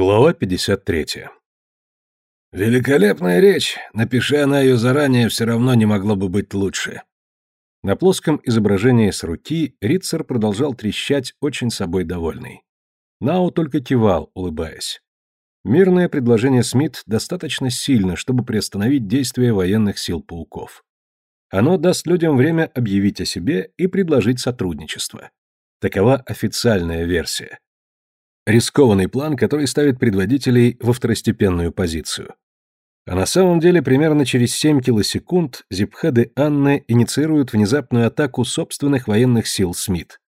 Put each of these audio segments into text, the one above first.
Глава 53. Великолепная речь. Напиши она ее заранее, все равно не могло бы быть лучше. На плоском изображении с руки Рицер продолжал трещать, очень собой довольный. Нау только кивал, улыбаясь. Мирное предложение Смит достаточно сильно, чтобы приостановить действия военных сил пауков. Оно даст людям время объявить о себе и предложить сотрудничество. Такова официальная версия. Рискованный план, который ставит предводителей во второстепенную позицию. А на самом деле примерно через 7 килосекунд зипхеды Анны инициируют внезапную атаку собственных военных сил Смит.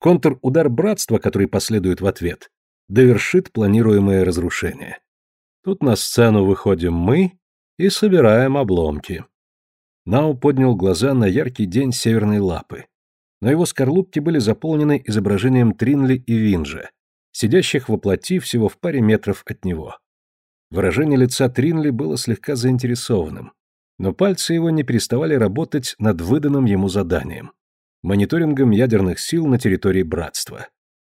Контр-удар братства, который последует в ответ, довершит планируемое разрушение. Тут на сцену выходим мы и собираем обломки. Нау поднял глаза на яркий день северной лапы. Но его скорлупки были заполнены изображением Тринли и Винжа, сидящих во плоти всего в паре метров от него. Выражение лица Тринли было слегка заинтересованным, но пальцы его не переставали работать над выданным ему заданием — мониторингом ядерных сил на территории Братства.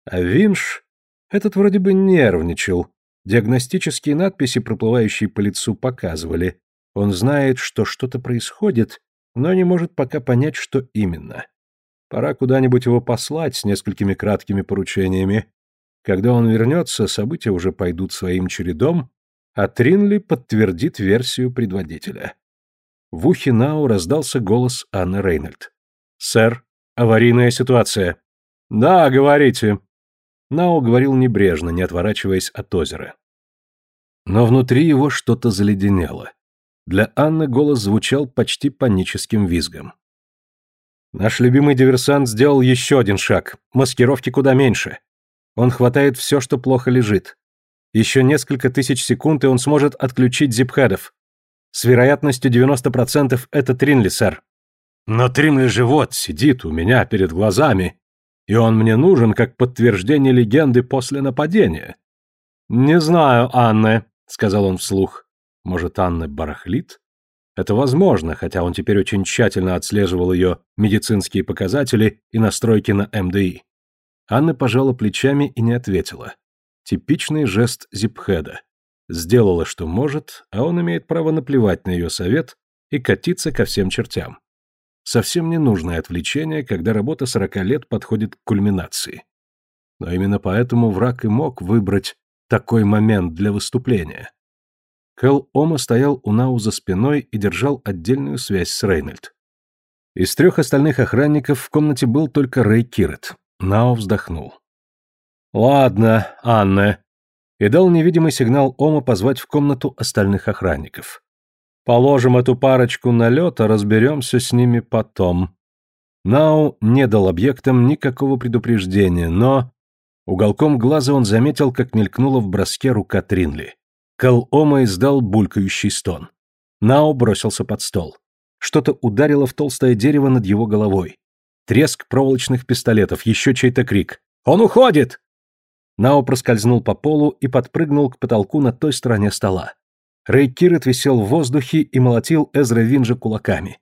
А Винш, этот вроде бы нервничал, диагностические надписи, проплывающие по лицу, показывали, он знает, что что-то происходит, но не может пока понять, что именно. Пора куда-нибудь его послать с несколькими краткими поручениями, когда он вернется, события уже пойдут своим чередом, а Тринли подтвердит версию предводителя. В ухе Нау раздался голос Анны Рейнольд. «Сэр, аварийная ситуация». «Да, говорите». Нау говорил небрежно, не отворачиваясь от озера. Но внутри его что-то заледенело. Для Анны голос звучал почти паническим визгом. «Наш любимый диверсант сделал еще один шаг. Маскировки куда меньше. Он хватает все, что плохо лежит. Еще несколько тысяч секунд, и он сможет отключить зипхедов. С вероятностью 90% это Тринли, сэр. Но Тринли же вот сидит у меня перед глазами, и он мне нужен как подтверждение легенды после нападения. «Не знаю, Анна», — сказал он вслух. «Может, Анна барахлит?» Это возможно, хотя он теперь очень тщательно отслеживал ее медицинские показатели и настройки на МДИ. Анна пожала плечами и не ответила. Типичный жест Зипхеда. Сделала, что может, а он имеет право наплевать на ее совет и катиться ко всем чертям. Совсем ненужное отвлечение, когда работа сорока лет подходит к кульминации. Но именно поэтому враг и мог выбрать такой момент для выступления. Кэл Ома стоял у Нау за спиной и держал отдельную связь с Рейнольд. Из трех остальных охранников в комнате был только Рэй Кирет. Нао вздохнул. «Ладно, Анна», и дал невидимый сигнал Ома позвать в комнату остальных охранников. «Положим эту парочку на лед, а разберемся с ними потом». Нау не дал объектам никакого предупреждения, но... Уголком глаза он заметил, как мелькнула в броске рука Тринли. Кал Ома издал булькающий стон. Нау бросился под стол. Что-то ударило в толстое дерево над его головой. Треск проволочных пистолетов, еще чей-то крик. «Он уходит!» Нао проскользнул по полу и подпрыгнул к потолку на той стороне стола. Рэй Кирет висел в воздухе и молотил Эзра Винжа кулаками.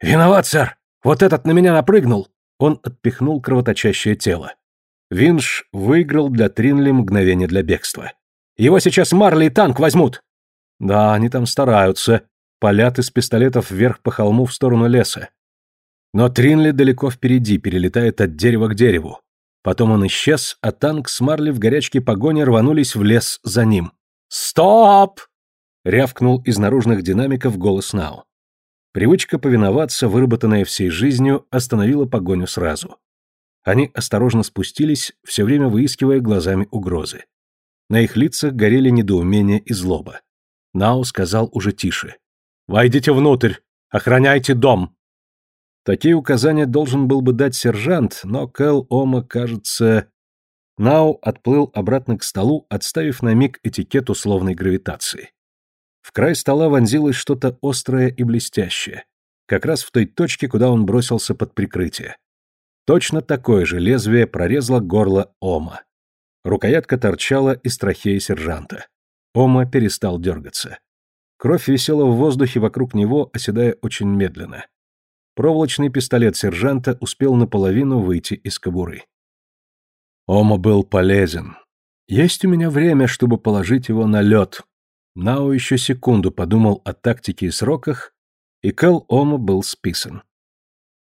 «Виноват, сэр! Вот этот на меня напрыгнул!» Он отпихнул кровоточащее тело. Винж выиграл для Тринли мгновение для бегства. «Его сейчас Марли и танк возьмут!» «Да, они там стараются. Палят из пистолетов вверх по холму в сторону леса. Но Тринли далеко впереди, перелетает от дерева к дереву. Потом он исчез, а танк с Марли в горячке погони рванулись в лес за ним. «Стоп!» — рявкнул из наружных динамиков голос Нау. Привычка повиноваться, выработанная всей жизнью, остановила погоню сразу. Они осторожно спустились, все время выискивая глазами угрозы. На их лицах горели недоумение и злоба. Нау сказал уже тише. «Войдите внутрь! Охраняйте дом!» Такие указания должен был бы дать сержант, но Кэл Ома, кажется... Нау отплыл обратно к столу, отставив на миг этикет условной гравитации. В край стола вонзилось что-то острое и блестящее, как раз в той точке, куда он бросился под прикрытие. Точно такое же лезвие прорезало горло Ома. Рукоятка торчала из трахеи сержанта. Ома перестал дергаться. Кровь висела в воздухе вокруг него, оседая очень медленно. Проволочный пистолет сержанта успел наполовину выйти из кобуры. Ома был полезен. Есть у меня время, чтобы положить его на лед. Нао еще секунду подумал о тактике и сроках, и Кэл Ома был списан.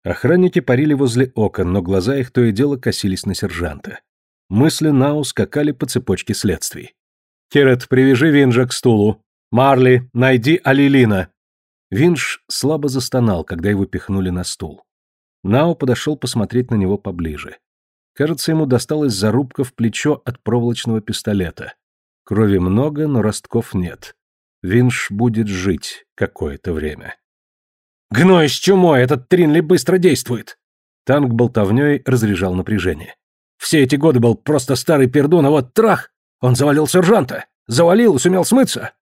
Охранники парили возле окон, но глаза их то и дело косились на сержанта. Мысли Нау скакали по цепочке следствий. «Кирет, привяжи Винжа к стулу. Марли, найди Алилина». Винж слабо застонал, когда его пихнули на стул. Нао подошел посмотреть на него поближе. Кажется, ему досталась зарубка в плечо от проволочного пистолета. Крови много, но ростков нет. Винш будет жить какое-то время. «Гной с чумой! Этот Тринли быстро действует!» Танк болтовней разряжал напряжение. «Все эти годы был просто старый пердун, а вот трах! Он завалил сержанта! Завалил и сумел смыться!»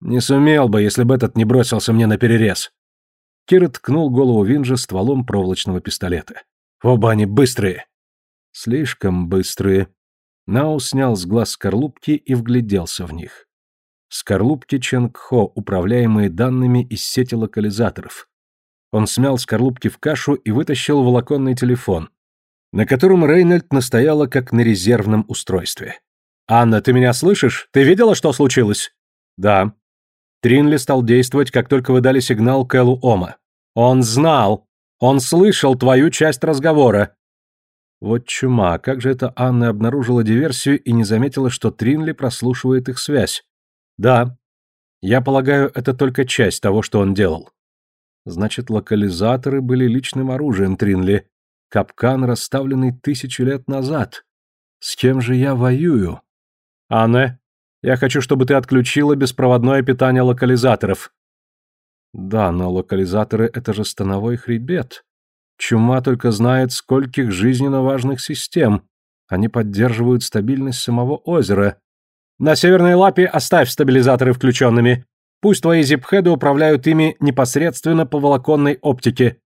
«Не сумел бы, если бы этот не бросился мне на перерез!» Кира ткнул голову Винжа стволом проволочного пистолета. «Оба они быстрые!» Слишком быстрые. Нау снял с глаз скорлупки и вгляделся в них. Скорлупки Ченгхо, управляемые данными из сети локализаторов. Он смял скорлупки в кашу и вытащил волоконный телефон, на котором Рейнольд настояла как на резервном устройстве. «Анна, ты меня слышишь? Ты видела, что случилось?» «Да». Тринли стал действовать, как только вы дали сигнал Кэллу Ома. «Он знал! Он слышал твою часть разговора. Вот чума, как же это Анна обнаружила диверсию и не заметила, что Тринли прослушивает их связь? Да. Я полагаю, это только часть того, что он делал. Значит, локализаторы были личным оружием Тринли. Капкан, расставленный тысячу лет назад. С кем же я воюю? Анна, я хочу, чтобы ты отключила беспроводное питание локализаторов. Да, но локализаторы — это же становой хребет. Чума только знает, скольких жизненно важных систем. Они поддерживают стабильность самого озера. На Северной Лапе оставь стабилизаторы включенными. Пусть твои зипхеды управляют ими непосредственно по волоконной оптике.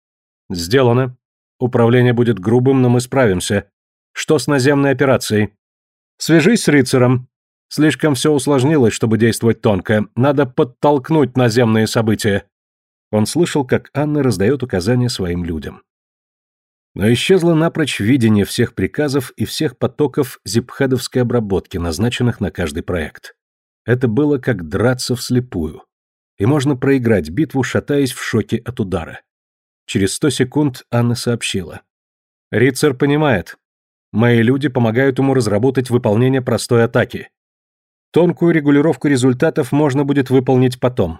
Сделано. Управление будет грубым, но мы справимся. Что с наземной операцией? Свяжись с Рицером. Слишком все усложнилось, чтобы действовать тонко. Надо подтолкнуть наземные события. Он слышал, как Анна раздает указания своим людям. Но исчезло напрочь видение всех приказов и всех потоков зипхедовской обработки, назначенных на каждый проект. Это было как драться вслепую. И можно проиграть битву, шатаясь в шоке от удара. Через сто секунд Анна сообщила. «Рицер понимает. Мои люди помогают ему разработать выполнение простой атаки. Тонкую регулировку результатов можно будет выполнить потом».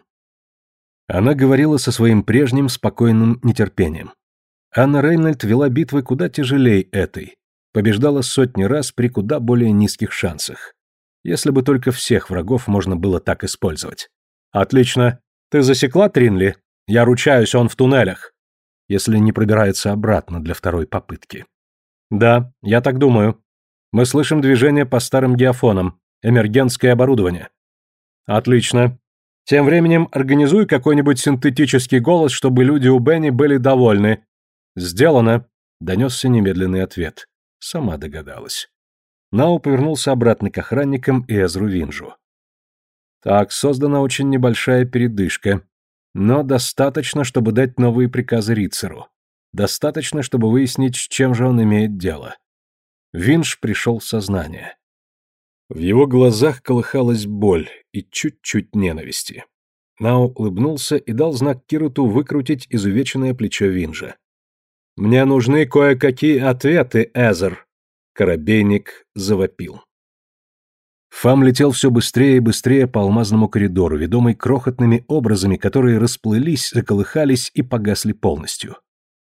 Она говорила со своим прежним спокойным нетерпением. Анна Рейнольд вела битвы куда тяжелее этой, побеждала сотни раз при куда более низких шансах. Если бы только всех врагов можно было так использовать. Отлично. Ты засекла Тринли? Я ручаюсь, он в туннелях. Если не пробирается обратно для второй попытки. Да, я так думаю. Мы слышим движение по старым геофонам. Эмергентское оборудование. Отлично. Тем временем организуй какой-нибудь синтетический голос, чтобы люди у Бенни были довольны, «Сделано!» — донесся немедленный ответ. Сама догадалась. Нау повернулся обратно к охранникам и Эзру Винжу. Так, создана очень небольшая передышка, но достаточно, чтобы дать новые приказы Рицеру. Достаточно, чтобы выяснить, с чем же он имеет дело. Винж пришел в сознание. В его глазах колыхалась боль и чуть-чуть ненависти. Нау улыбнулся и дал знак Кируту выкрутить изувеченное плечо Винжа. «Мне нужны кое-какие ответы, Эзер!» Коробейник завопил. Фам летел все быстрее и быстрее по алмазному коридору, ведомый крохотными образами, которые расплылись, заколыхались и погасли полностью.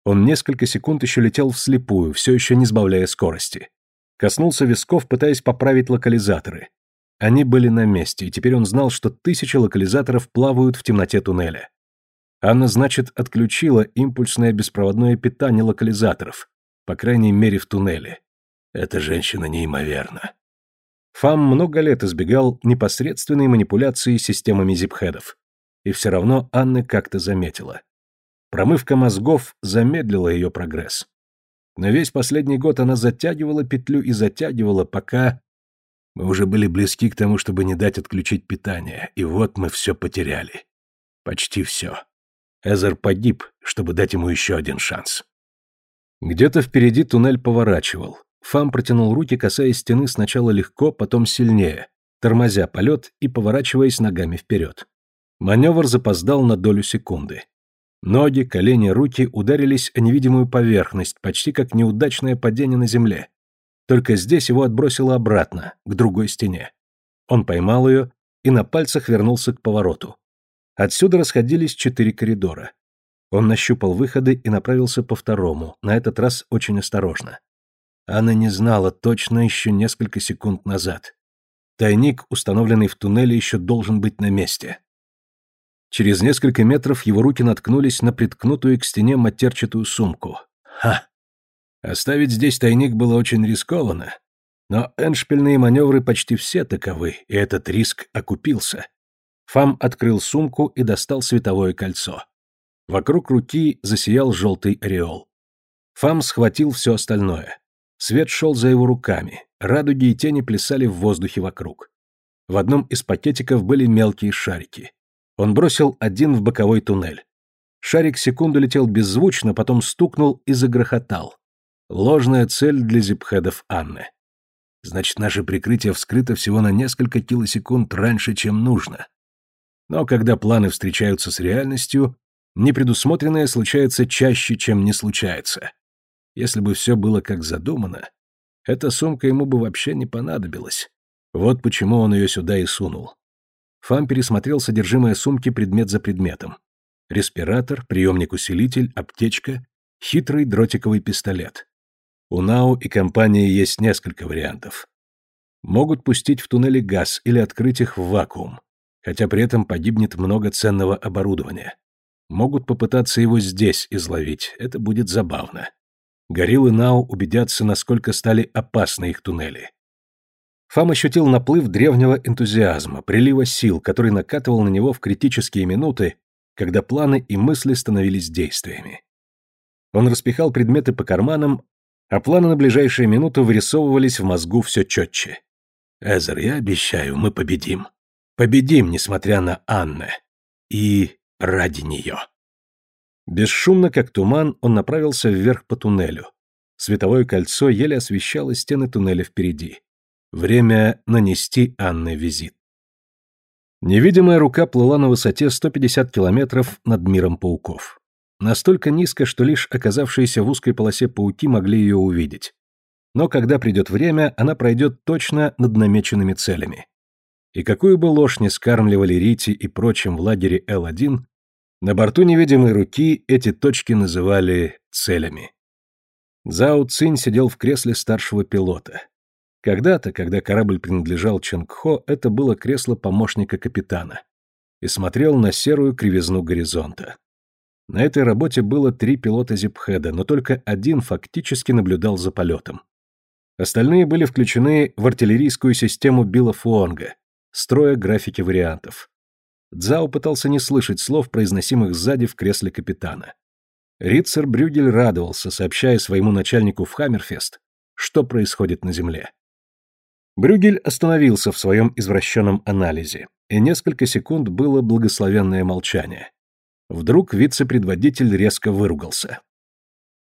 Он несколько секунд еще летел вслепую, все еще не сбавляя скорости. Коснулся висков, пытаясь поправить локализаторы. Они были на месте, и теперь он знал, что тысячи локализаторов плавают в темноте туннеля. Анна, значит, отключила импульсное беспроводное питание локализаторов, по крайней мере в туннеле. Эта женщина неимоверна. Фам много лет избегал непосредственной манипуляции системами зипхедов. И все равно Анна как-то заметила. Промывка мозгов замедлила ее прогресс. Но весь последний год она затягивала петлю и затягивала, пока... Мы уже были близки к тому, чтобы не дать отключить питание, и вот мы все потеряли. Почти все. Эзер погиб, чтобы дать ему еще один шанс. Где-то впереди туннель поворачивал. Фам протянул руки, касаясь стены сначала легко, потом сильнее, тормозя полет и поворачиваясь ногами вперед. Маневр запоздал на долю секунды. Ноги, колени, руки ударились о невидимую поверхность, почти как неудачное падение на земле. Только здесь его отбросило обратно, к другой стене. Он поймал ее и на пальцах вернулся к повороту. Отсюда расходились четыре коридора. Он нащупал выходы и направился по второму, на этот раз очень осторожно. Анна не знала точно еще несколько секунд назад. Тайник, установленный в туннеле, еще должен быть на месте. Через несколько метров его руки наткнулись на приткнутую к стене матерчатую сумку. Ха! Оставить здесь тайник было очень рискованно. Но эншпильные маневры почти все таковы, и этот риск окупился. Фам открыл сумку и достал световое кольцо. Вокруг руки засиял желтый ореол. Фам схватил все остальное. Свет шел за его руками, радуги и тени плясали в воздухе вокруг. В одном из пакетиков были мелкие шарики. Он бросил один в боковой туннель. Шарик секунду летел беззвучно, потом стукнул и загрохотал. Ложная цель для зипхедов Анны. Значит, наше прикрытие вскрыто всего на несколько килосекунд раньше, чем нужно. Но когда планы встречаются с реальностью, непредусмотренное случается чаще, чем не случается. Если бы все было как задумано, эта сумка ему бы вообще не понадобилась. Вот почему он ее сюда и сунул. Фам пересмотрел содержимое сумки предмет за предметом. Респиратор, приемник-усилитель, аптечка, хитрый дротиковый пистолет. У НАУ и компании есть несколько вариантов. Могут пустить в туннели газ или открыть их в вакуум, хотя при этом погибнет много ценного оборудования. Могут попытаться его здесь изловить, это будет забавно. Гориллы Нау убедятся, насколько стали опасны их туннели. Фам ощутил наплыв древнего энтузиазма, прилива сил, который накатывал на него в критические минуты, когда планы и мысли становились действиями. Он распихал предметы по карманам, а планы на ближайшие минуты вырисовывались в мозгу все четче. «Эзер, я обещаю, мы победим. Победим, несмотря на Анне. И ради нее». Бесшумно, как туман, он направился вверх по туннелю. Световое кольцо еле освещало стены туннеля впереди. Время нанести Анне визит. Невидимая рука плыла на высоте 150 километров над миром пауков. Настолько низко, что лишь оказавшиеся в узкой полосе пауки могли ее увидеть. Но когда придет время, она пройдет точно над намеченными целями. И какую бы ложь не скармливали Рити и прочим в лагере Л-1, на борту невидимой руки эти точки называли целями. Зао Цинь сидел в кресле старшего пилота. Когда-то, когда корабль принадлежал Ченгхо, это было кресло помощника капитана. И смотрел на серую кривизну горизонта. На этой работе было три пилота Зипхеда, но только один фактически наблюдал за полетом. Остальные были включены в артиллерийскую систему Билла Фуонга, строя графики вариантов. Дзао пытался не слышать слов, произносимых сзади в кресле капитана. Рицер Брюгель радовался, сообщая своему начальнику в Хаммерфест, что происходит на Земле. Брюгель остановился в своем извращенном анализе, и несколько секунд было благословенное молчание. Вдруг вице-предводитель резко выругался.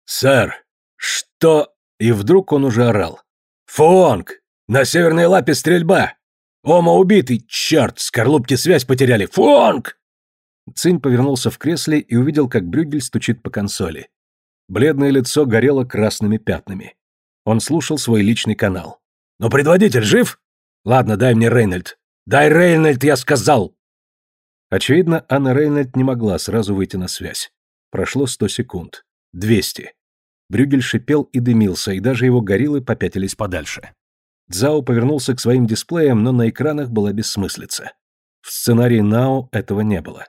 «Сэр, что...» И вдруг он уже орал. «Фуонг! На северной лапе стрельба! Ома убитый! Черт, скорлупки связь потеряли! Фуонг!» Цинь повернулся в кресле и увидел, как Брюгель стучит по консоли. Бледное лицо горело красными пятнами. Он слушал свой личный канал. Но предводитель жив? Ладно, дай мне Рейнольд. Дай Рейнольд, я сказал!» Очевидно, Анна Рейнольд не могла сразу выйти на связь. Прошло сто секунд. Двести. Брюгель шипел и дымился, и даже его гориллы попятились подальше. Цао повернулся к своим дисплеям, но на экранах была бессмыслица. В сценарии Нао этого не было.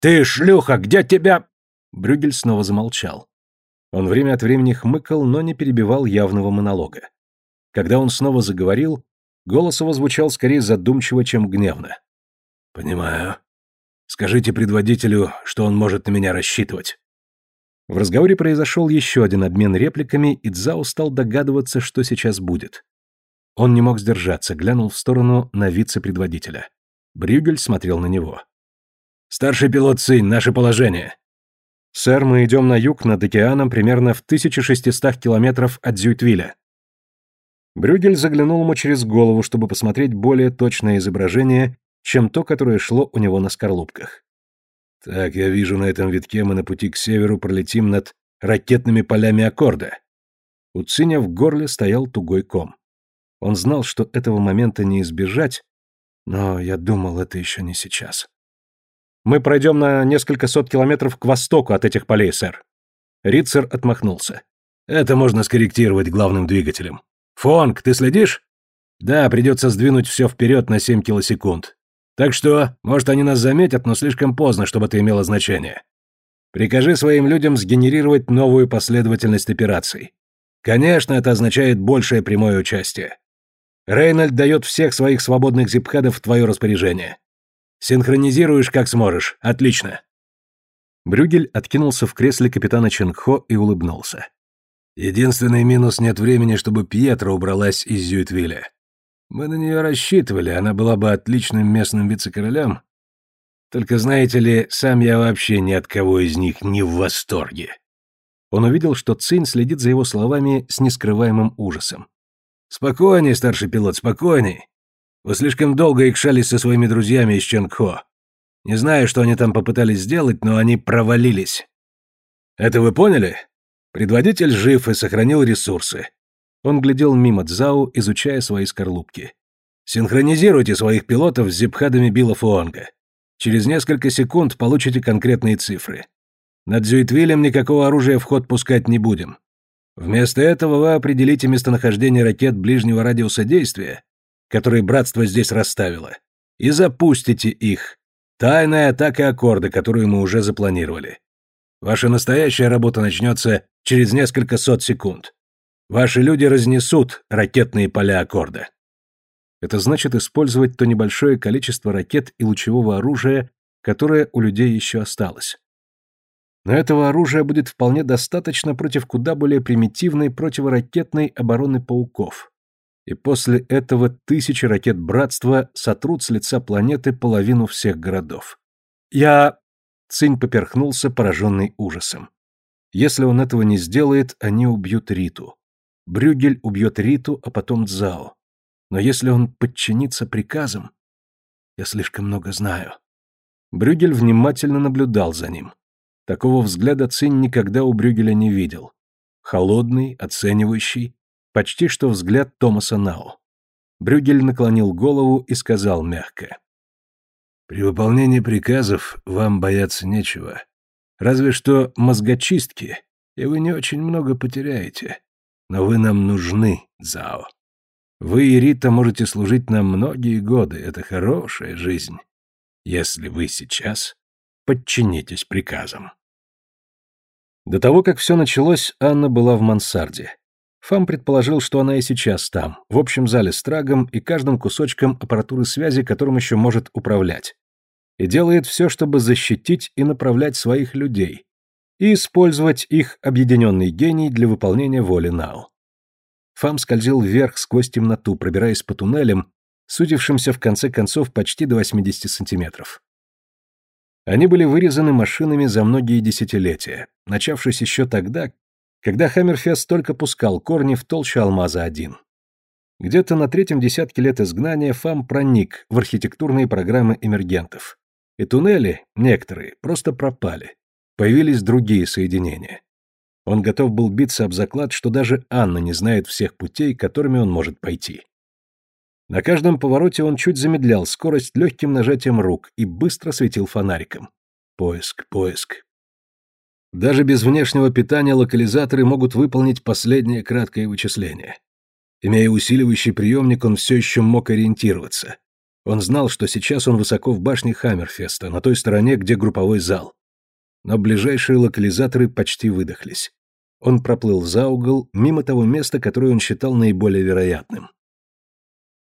«Ты, шлюха, где тебя...» Брюгель снова замолчал. Он время от времени хмыкал, но не перебивал явного монолога. Когда он снова заговорил, голос его звучал скорее задумчиво, чем гневно. «Понимаю. Скажите предводителю, что он может на меня рассчитывать». В разговоре произошел еще один обмен репликами, и Цзао стал догадываться, что сейчас будет. Он не мог сдержаться, глянул в сторону на вице-предводителя. Брюгель смотрел на него. «Старший пилот Цинь, наше положение». «Сэр, мы идем на юг над океаном примерно в 1600 километров от Зюйтвиля. Брюгель заглянул ему через голову, чтобы посмотреть более точное изображение, чем то, которое шло у него на скорлупках. Так, я вижу, на этом витке мы на пути к северу пролетим над ракетными полями аккорда. У Циня в горле стоял тугой ком. Он знал, что этого момента не избежать, но я думал, это еще не сейчас. Мы пройдем на несколько сот километров к востоку от этих полей, сэр. Рицер отмахнулся. Это можно скорректировать главным двигателем. Фонг, ты следишь? Да, придется сдвинуть все вперед на 7 килосекунд. Так что, может, они нас заметят, но слишком поздно, чтобы это имело значение. Прикажи своим людям сгенерировать новую последовательность операций. Конечно, это означает большее прямое участие. Рейнольд дает всех своих свободных зипхадов в твое распоряжение. Синхронизируешь как сможешь. Отлично. Брюгель откинулся в кресле капитана Ченгхо и улыбнулся. Единственный минус нет времени, чтобы Пьетро убралась из Зюитвилля. Мы на нее рассчитывали, она была бы отличным местным вице-королем. Только знаете ли, сам я вообще ни от кого из них не в восторге. Он увидел, что Цинь следит за его словами с нескрываемым ужасом. «Спокойней, старший пилот, спокойней. Вы слишком долго икшались со своими друзьями из Ченгхо. Не знаю, что они там попытались сделать, но они провалились. Это вы поняли? Предводитель жив и сохранил ресурсы. Он глядел мимо Цзао, изучая свои скорлупки. Синхронизируйте своих пилотов с зипхадами Билла Фуонга. Через несколько секунд получите конкретные цифры. Над Зюитвилем никакого оружия в ход пускать не будем. Вместо этого вы определите местонахождение ракет ближнего радиуса действия, которые братство здесь расставило, и запустите их. Тайная атака аккорда, которую мы уже запланировали. Ваша настоящая работа начнется через несколько сот секунд. Ваши люди разнесут ракетные поля аккорда. Это значит использовать то небольшое количество ракет и лучевого оружия, которое у людей еще осталось. Но этого оружия будет вполне достаточно против куда более примитивной противоракетной обороны пауков. И после этого тысячи ракет Братства сотрут с лица планеты половину всех городов. Я... Цинь поперхнулся, пораженный ужасом. Если он этого не сделает, они убьют Риту. Брюгель убьет Риту, а потом Цзао. Но если он подчинится приказам... Я слишком много знаю. Брюгель внимательно наблюдал за ним. Такого взгляда Цинь никогда у Брюгеля не видел. Холодный, оценивающий, почти что взгляд Томаса Нау. Брюгель наклонил голову и сказал мягко. «При выполнении приказов вам бояться нечего. Разве что мозгочистки, и вы не очень много потеряете. Но вы нам нужны, Зао. Вы и Рита можете служить нам многие годы, это хорошая жизнь, если вы сейчас подчинитесь приказам. До того, как все началось, Анна была в мансарде. Фам предположил, что она и сейчас там, в общем зале с трагом и каждым кусочком аппаратуры связи, которым еще может управлять. И делает все, чтобы защитить и направлять своих людей, и использовать их объединенный гений для выполнения воли Нау. Фам скользил вверх сквозь темноту, пробираясь по туннелям, сузившимся в конце концов почти до 80 сантиметров. Они были вырезаны машинами за многие десятилетия, начавшись еще тогда, когда Хаммерфест только пускал корни в толще алмаза-1. Где-то на третьем десятке лет изгнания Фам проник в архитектурные программы эмергентов. И туннели, некоторые, просто пропали. Появились другие соединения. Он готов был биться об заклад, что даже Анна не знает всех путей, которыми он может пойти. На каждом повороте он чуть замедлял скорость легким нажатием рук и быстро светил фонариком. Поиск, поиск. Даже без внешнего питания локализаторы могут выполнить последнее краткое вычисление. Имея усиливающий приемник, он все еще мог ориентироваться. Он знал, что сейчас он высоко в башне Хаммерфеста, на той стороне, где групповой зал. Но ближайшие локализаторы почти выдохлись. Он проплыл за угол, мимо того места, которое он считал наиболее вероятным.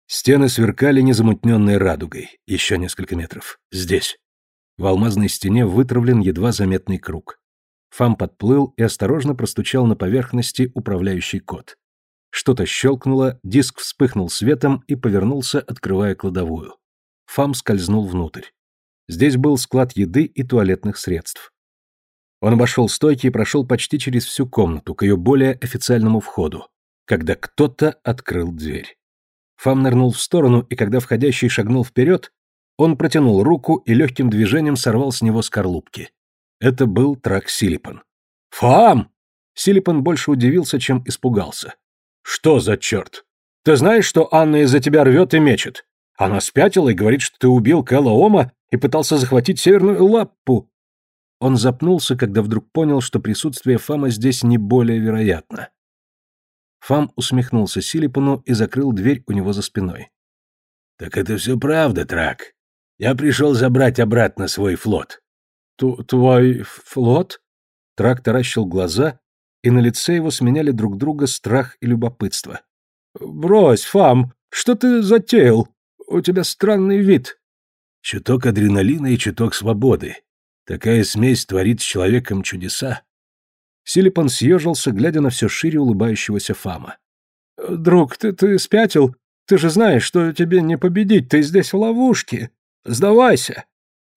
Стены сверкали незамутненной радугой. Еще несколько метров. Здесь. В алмазной стене вытравлен едва заметный круг. Фам подплыл и осторожно простучал на поверхности управляющий код. Что-то щелкнуло, диск вспыхнул светом и повернулся, открывая кладовую. Фам скользнул внутрь. Здесь был склад еды и туалетных средств. Он обошел стойки и прошел почти через всю комнату к ее более официальному входу. когда кто-то открыл дверь. Фам нырнул в сторону, и когда входящий шагнул вперед, он протянул руку и легким движением сорвал с него скорлупки. Это был трак Силипан. «Фам!» Силипан больше удивился, чем испугался. «Что за черт? Ты знаешь, что Анна из-за тебя рвет и мечет? Она спятила и говорит, что ты убил Кэлла Ома и пытался захватить Северную Лаппу». Он запнулся, когда вдруг понял, что присутствие Фама здесь не более вероятно. Фам усмехнулся Силипану и закрыл дверь у него за спиной. «Так это все правда, Трак. Я пришел забрать обратно свой флот». «Твой флот?» Трак таращил глаза, и на лице его сменяли друг друга страх и любопытство. «Брось, Фам, что ты затеял? У тебя странный вид». «Чуток адреналина и чуток свободы. Такая смесь творит с человеком чудеса». Силипан съежился, глядя на все шире улыбающегося Фама. «Друг, ты, ты спятил? Ты же знаешь, что тебе не победить, ты здесь в ловушке. Сдавайся.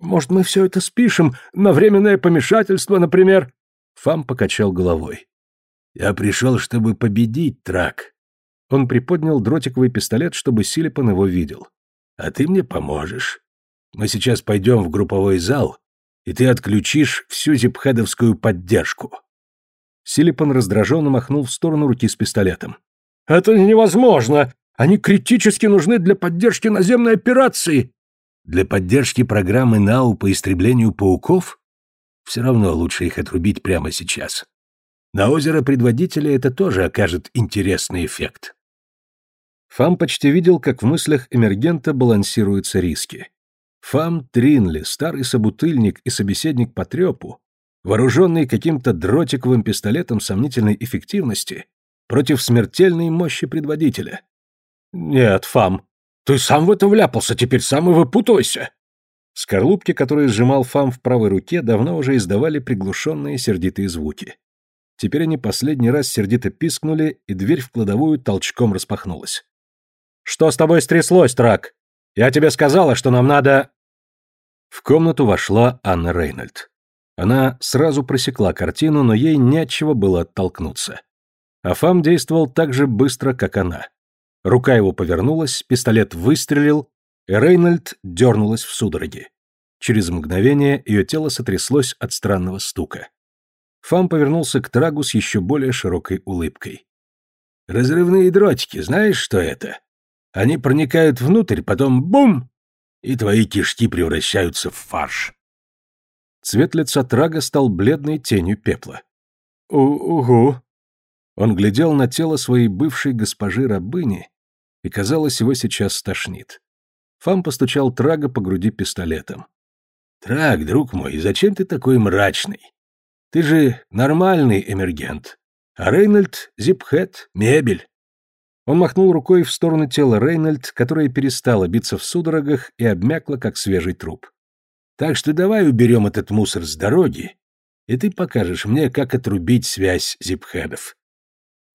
Может, мы все это спишем на временное помешательство, например?» Фам покачал головой. «Я пришел, чтобы победить, Трак». Он приподнял дротиковый пистолет, чтобы Силипан его видел. «А ты мне поможешь. Мы сейчас пойдем в групповой зал, и ты отключишь всю зипхедовскую поддержку». Силипан раздраженно махнул в сторону руки с пистолетом. «Это невозможно! Они критически нужны для поддержки наземной операции!» «Для поддержки программы НАУ по истреблению пауков? Все равно лучше их отрубить прямо сейчас. На озеро предводителя это тоже окажет интересный эффект». Фам почти видел, как в мыслях эмергента балансируются риски. Фам Тринли, старый собутыльник и собеседник по трепу, вооруженный каким-то дротиковым пистолетом сомнительной эффективности, против смертельной мощи предводителя. «Нет, Фам, ты сам в это вляпался, теперь сам и выпутывайся!» Скорлупки, которые сжимал Фам в правой руке, давно уже издавали приглушенные сердитые звуки. Теперь они последний раз сердито пискнули, и дверь в кладовую толчком распахнулась. «Что с тобой стряслось, Трак? Я тебе сказала, что нам надо...» В комнату вошла Анна Рейнольд. Она сразу просекла картину, но ей не от было оттолкнуться. Афам действовал так же быстро, как она. Рука его повернулась, пистолет выстрелил, и Рейнольд дернулась в судороге. Через мгновение ее тело сотряслось от странного стука. Фам повернулся к Трагу с еще более широкой улыбкой. «Разрывные дротики, знаешь, что это? Они проникают внутрь, потом бум! И твои кишки превращаются в фарш. Цвет лица Трага стал бледной тенью пепла. «У-угу». Он глядел на тело своей бывшей госпожи-рабыни, и, казалось, его сейчас стошнит. Фам постучал Трага по груди пистолетом. «Траг, друг мой, зачем ты такой мрачный? Ты же нормальный эмергент, а Рейнольд — зипхет, мебель». Он махнул рукой в сторону тела Рейнольд, которая перестала биться в судорогах и обмякла, как свежий труп. Так что давай уберем этот мусор с дороги, и ты покажешь мне, как отрубить связь зипхедов».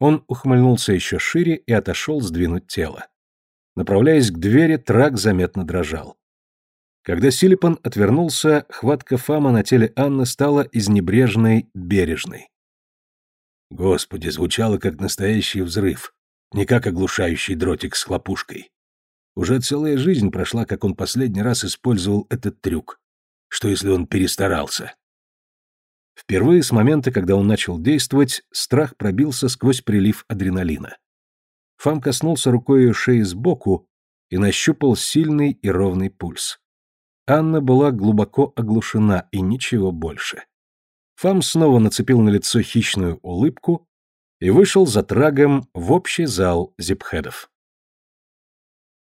Он ухмыльнулся еще шире и отошел сдвинуть тело. Направляясь к двери, трак заметно дрожал. Когда Силипан отвернулся, хватка Фама на теле Анны стала из небрежной бережной. Господи, звучало как настоящий взрыв, не как оглушающий дротик с хлопушкой. Уже целая жизнь прошла, как он последний раз использовал этот трюк. Что если он перестарался? Впервые с момента, когда он начал действовать, страх пробился сквозь прилив адреналина. Фам коснулся рукой ее шеи сбоку и нащупал сильный и ровный пульс. Анна была глубоко оглушена и ничего больше. Фам снова нацепил на лицо хищную улыбку и вышел за трагом в общий зал зипхедов.